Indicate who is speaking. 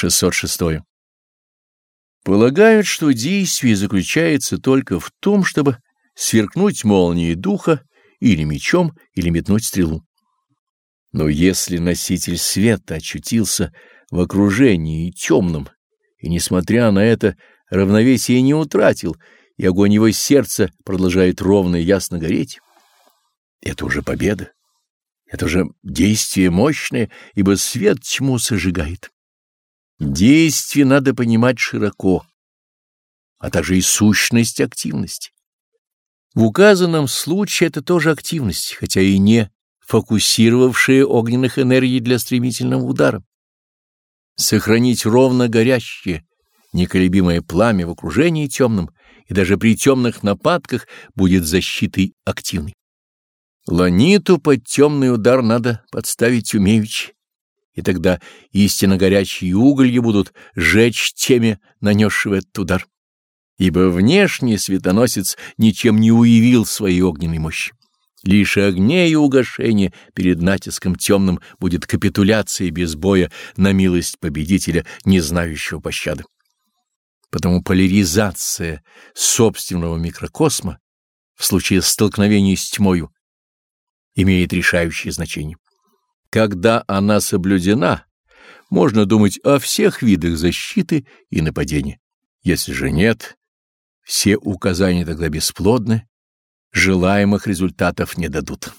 Speaker 1: 606. Полагают, что действие заключается только в том, чтобы сверкнуть молнией духа или мечом, или метнуть стрелу. Но если носитель света очутился в окружении темном, и, несмотря на это, равновесие не утратил, и огонь его сердца продолжает ровно и ясно гореть, это уже победа. Это уже действие мощное, ибо свет тьму сожигает. Действие надо понимать широко, а также и сущность активности. В указанном случае это тоже активность, хотя и не фокусировавшая огненных энергий для стремительного удара. Сохранить ровно горящее, неколебимое пламя в окружении темном и даже при темных нападках будет защитой активной. Ланиту под темный удар надо подставить умеючи, и тогда истинно горячие уголья будут жечь теме, нанесшего этот удар, ибо внешний светоносец ничем не уявил своей огненной мощи. Лишь огне и угошение перед натиском темным будет капитуляцией без боя на милость победителя, не знающего пощады. Потому поляризация собственного микрокосма в случае столкновения с тьмою имеет решающее значение. Когда она соблюдена, можно думать о всех видах защиты и нападения. Если же нет, все указания тогда бесплодны, желаемых результатов не дадут.